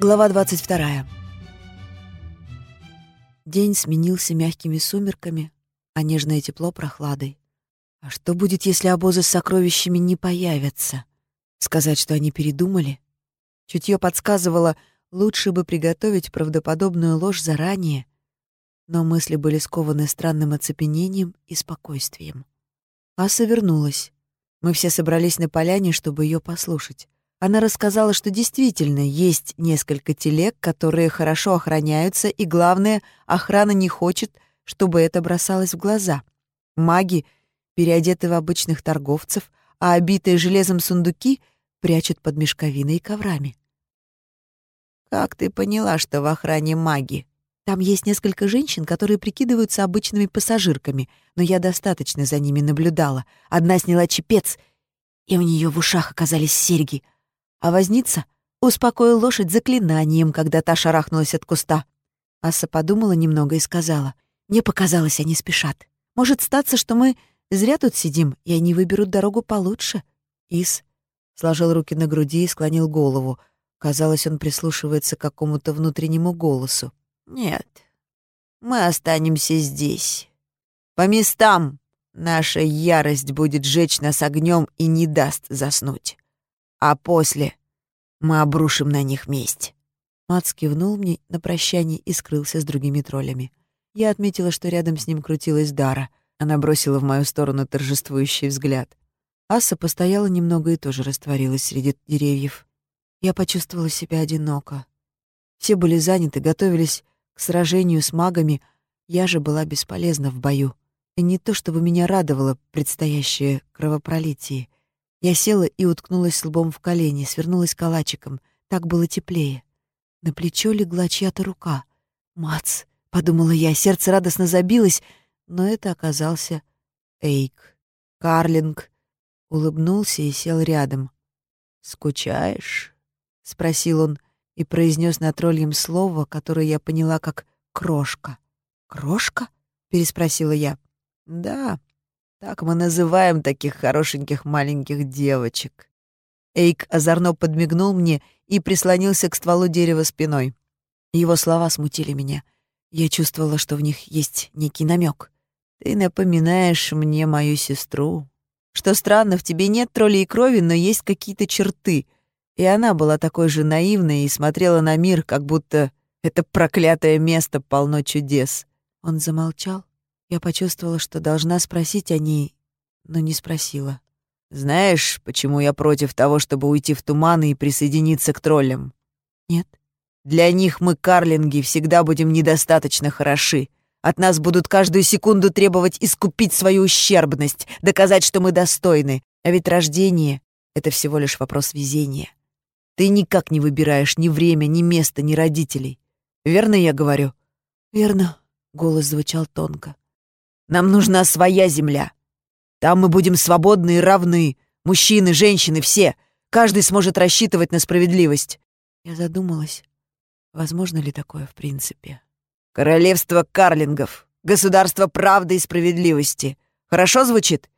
Глава 22. День сменился мягкими сумерками, а нежное тепло — прохладой. А что будет, если обозы с сокровищами не появятся? Сказать, что они передумали? Чутье подсказывало, лучше бы приготовить правдоподобную ложь заранее, но мысли были скованы странным оцепенением и спокойствием. Аса вернулась. Мы все собрались на поляне, чтобы ее послушать. Она рассказала, что действительно есть несколько телег, которые хорошо охраняются, и главное, охрана не хочет, чтобы это бросалось в глаза. Маги переодеты в обычных торговцев, а обитые железом сундуки прячут под мешковиной и коврами. «Как ты поняла, что в охране маги?» Там есть несколько женщин, которые прикидываются обычными пассажирками, но я достаточно за ними наблюдала. Одна сняла чепец, и у нее в ушах оказались серьги. А возница успокоил лошадь заклинанием, когда та шарахнулась от куста. Аса подумала немного и сказала, «Мне показалось, они спешат. Может статься, что мы зря тут сидим, и они выберут дорогу получше». Ис сложил руки на груди и склонил голову. Казалось, он прислушивается к какому-то внутреннему голосу. Нет, мы останемся здесь. По местам наша ярость будет жечь нас огнем и не даст заснуть. А после мы обрушим на них месть. Мац кивнул мне на прощание и скрылся с другими троллями. Я отметила, что рядом с ним крутилась Дара. Она бросила в мою сторону торжествующий взгляд. Аса постояла немного и тоже растворилась среди деревьев. Я почувствовала себя одиноко. Все были заняты, готовились к сражению с магами я же была бесполезна в бою. И не то чтобы меня радовало предстоящее кровопролитие. Я села и уткнулась лбом в колени, свернулась калачиком. Так было теплее. На плечо легла чья-то рука. «Мац!» — подумала я, сердце радостно забилось, но это оказался Эйк. Карлинг улыбнулся и сел рядом. «Скучаешь?» — спросил он и произнес на тролльем слово, которое я поняла как «крошка». «Крошка?» — переспросила я. «Да, так мы называем таких хорошеньких маленьких девочек». Эйк озорно подмигнул мне и прислонился к стволу дерева спиной. Его слова смутили меня. Я чувствовала, что в них есть некий намек. «Ты напоминаешь мне мою сестру. Что странно, в тебе нет троллей крови, но есть какие-то черты, и она была такой же наивной и смотрела на мир, как будто это проклятое место полно чудес. Он замолчал. Я почувствовала, что должна спросить о ней, но не спросила. «Знаешь, почему я против того, чтобы уйти в туманы и присоединиться к троллям?» «Нет». «Для них мы, карлинги, всегда будем недостаточно хороши. От нас будут каждую секунду требовать искупить свою ущербность, доказать, что мы достойны. А ведь рождение — это всего лишь вопрос везения. Ты никак не выбираешь ни время, ни место, ни родителей. Верно я говорю?» «Верно», — голос звучал тонко. «Нам нужна своя земля. Там мы будем свободны и равны. Мужчины, женщины, все. Каждый сможет рассчитывать на справедливость». Я задумалась, возможно ли такое в принципе. «Королевство карлингов. Государство правды и справедливости. Хорошо звучит?»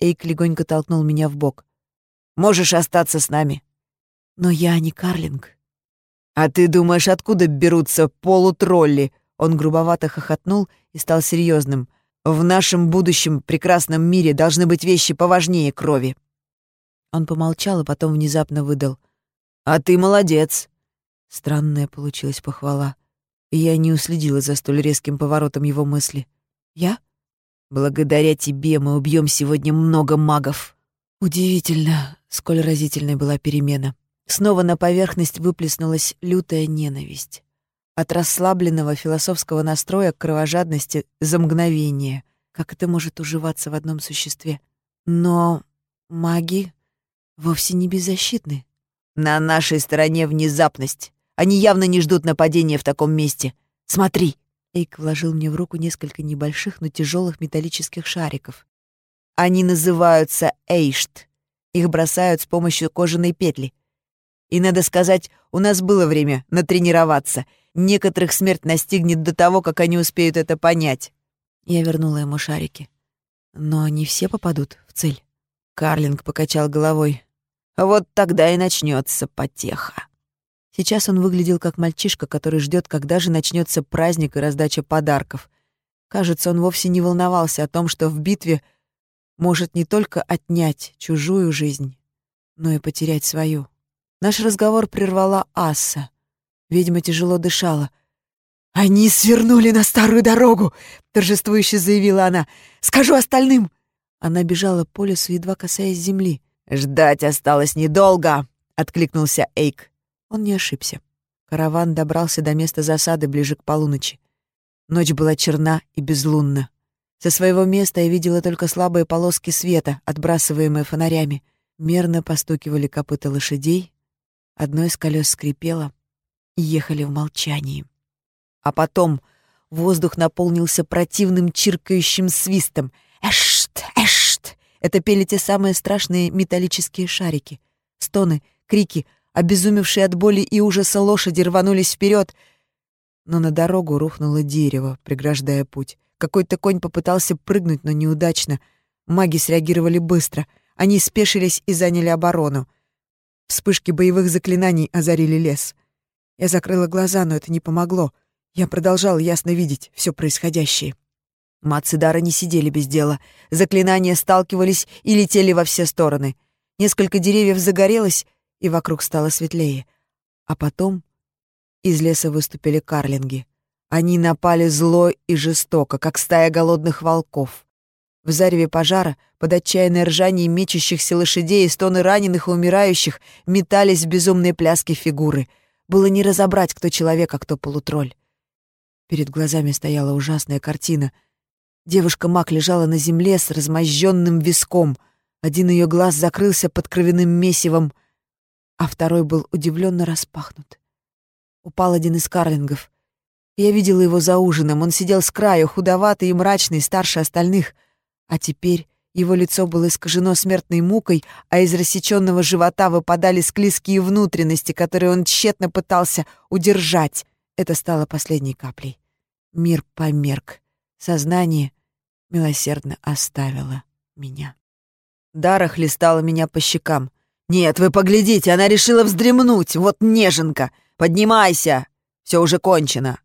Эйк легонько толкнул меня в бок. «Можешь остаться с нами. Но я не Карлинг. А ты думаешь, откуда берутся полутролли? Он грубовато хохотнул и стал серьезным. В нашем будущем прекрасном мире должны быть вещи поважнее крови. Он помолчал, и потом внезапно выдал. «А ты молодец!» Странная получилась похвала, и я не уследила за столь резким поворотом его мысли. «Я?» «Благодаря тебе мы убьем сегодня много магов». Удивительно, сколь разительной была перемена. Снова на поверхность выплеснулась лютая ненависть. От расслабленного философского настроя к кровожадности за мгновение. Как это может уживаться в одном существе? Но маги вовсе не беззащитны. На нашей стороне внезапность. Они явно не ждут нападения в таком месте. Смотри. Эйк вложил мне в руку несколько небольших, но тяжелых металлических шариков. Они называются эйшт. Их бросают с помощью кожаной петли. И, надо сказать, у нас было время натренироваться. Некоторых смерть настигнет до того, как они успеют это понять. Я вернула ему шарики. Но не все попадут в цель. Карлинг покачал головой. Вот тогда и начнется потеха. Сейчас он выглядел как мальчишка, который ждет, когда же начнется праздник и раздача подарков. Кажется, он вовсе не волновался о том, что в битве может не только отнять чужую жизнь, но и потерять свою. Наш разговор прервала Асса. Ведьма тяжело дышала. «Они свернули на старую дорогу!» — торжествующе заявила она. «Скажу остальным!» Она бежала по лесу, едва касаясь земли. «Ждать осталось недолго!» — откликнулся Эйк. Он не ошибся. Караван добрался до места засады ближе к полуночи. Ночь была черна и безлунна. Со своего места я видела только слабые полоски света, отбрасываемые фонарями. Мерно постукивали копыта лошадей. Одно из колес скрипело. Ехали в молчании. А потом воздух наполнился противным чиркающим свистом. «Эшт! Эшт!» Это пели те самые страшные металлические шарики. Стоны, крики — Обезумевшие от боли и ужаса лошади рванулись вперед, но на дорогу рухнуло дерево, преграждая путь. Какой-то конь попытался прыгнуть, но неудачно. Маги среагировали быстро. Они спешились и заняли оборону. Вспышки боевых заклинаний озарили лес. Я закрыла глаза, но это не помогло. Я продолжала ясно видеть все происходящее. Мац Дара не сидели без дела. Заклинания сталкивались и летели во все стороны. Несколько деревьев загорелось, и вокруг стало светлее. А потом из леса выступили карлинги. Они напали зло и жестоко, как стая голодных волков. В зареве пожара, под отчаянное ржание мечущихся лошадей и стоны раненых и умирающих, метались в безумные пляски фигуры. Было не разобрать, кто человек, а кто полутролль. Перед глазами стояла ужасная картина. Девушка-маг лежала на земле с размозженным виском. Один ее глаз закрылся под кровяным месивом, а второй был удивленно распахнут. Упал один из карлингов. Я видела его за ужином. Он сидел с краю, худоватый и мрачный, старше остальных. А теперь его лицо было искажено смертной мукой, а из рассеченного живота выпадали склизкие внутренности, которые он тщетно пытался удержать. Это стало последней каплей. Мир померк. Сознание милосердно оставило меня. Дара хлестала меня по щекам — «Нет, вы поглядите, она решила вздремнуть, вот неженка! Поднимайся! Все уже кончено!»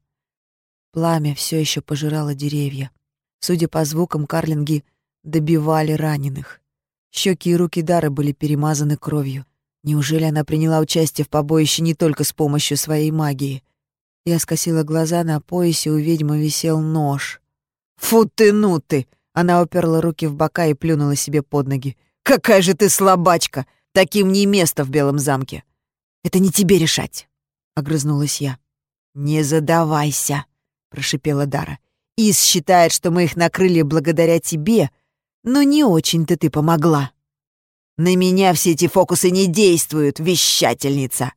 Пламя все еще пожирало деревья. Судя по звукам, карлинги добивали раненых. Щеки и руки Дары были перемазаны кровью. Неужели она приняла участие в побоище не только с помощью своей магии? Я скосила глаза, на поясе у ведьмы висел нож. «Фу ты, ну ты!» Она уперла руки в бока и плюнула себе под ноги. «Какая же ты слабачка! Таким не место в Белом замке. Это не тебе решать, огрызнулась я. Не задавайся, прошипела Дара. Ис считает, что мы их накрыли благодаря тебе, но не очень-то ты помогла. На меня все эти фокусы не действуют, вещательница.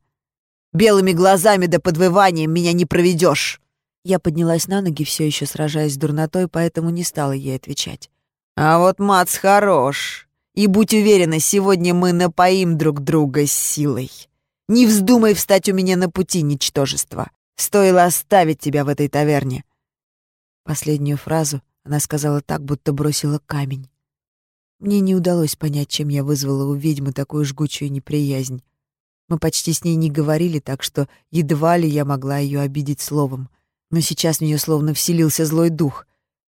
Белыми глазами да подвыванием меня не проведешь. Я поднялась на ноги, все еще сражаясь с дурнотой, поэтому не стала ей отвечать. А вот Мац хорош. И будь уверена, сегодня мы напоим друг друга силой. Не вздумай встать у меня на пути, ничтожество. Стоило оставить тебя в этой таверне». Последнюю фразу она сказала так, будто бросила камень. Мне не удалось понять, чем я вызвала у ведьмы такую жгучую неприязнь. Мы почти с ней не говорили, так что едва ли я могла ее обидеть словом. Но сейчас в нее словно вселился злой дух.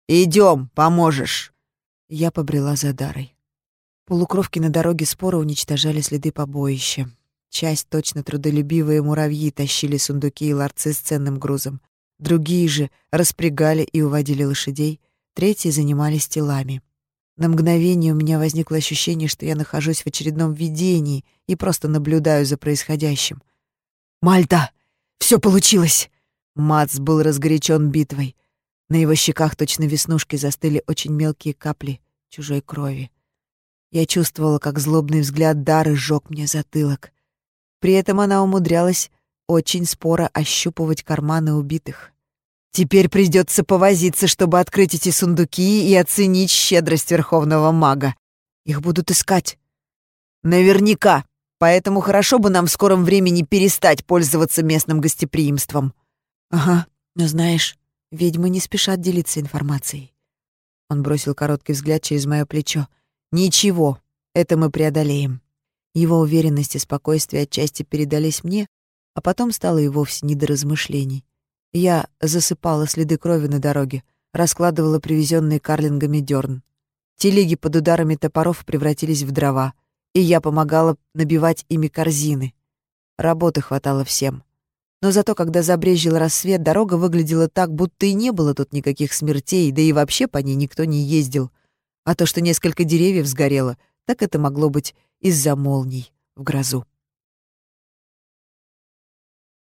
«Идем, поможешь!» Я побрела за Дарой. Полукровки на дороге спора уничтожали следы побоища. Часть точно трудолюбивые муравьи тащили сундуки и ларцы с ценным грузом. Другие же распрягали и уводили лошадей, третьи занимались телами. На мгновение у меня возникло ощущение, что я нахожусь в очередном видении и просто наблюдаю за происходящим. «Мальта! Все получилось!» Мац был разгорячен битвой. На его щеках точно веснушки застыли очень мелкие капли чужой крови. Я чувствовала, как злобный взгляд Дары сжег мне затылок. При этом она умудрялась очень споро ощупывать карманы убитых. Теперь придется повозиться, чтобы открыть эти сундуки и оценить щедрость верховного мага. Их будут искать. Наверняка. Поэтому хорошо бы нам в скором времени перестать пользоваться местным гостеприимством. Ага, но знаешь, ведьмы не спешат делиться информацией. Он бросил короткий взгляд через мое плечо. Ничего, это мы преодолеем. Его уверенность и спокойствие отчасти передались мне, А потом стало и вовсе не до размышлений. Я засыпала следы крови на дороге, раскладывала привезенные карлингами дерн. Телеги под ударами топоров превратились в дрова, и я помогала набивать ими корзины. Работы хватало всем. Но зато, когда забрезжил рассвет, дорога выглядела так, будто и не было тут никаких смертей, да и вообще по ней никто не ездил. А то, что несколько деревьев сгорело, так это могло быть из-за молний в грозу.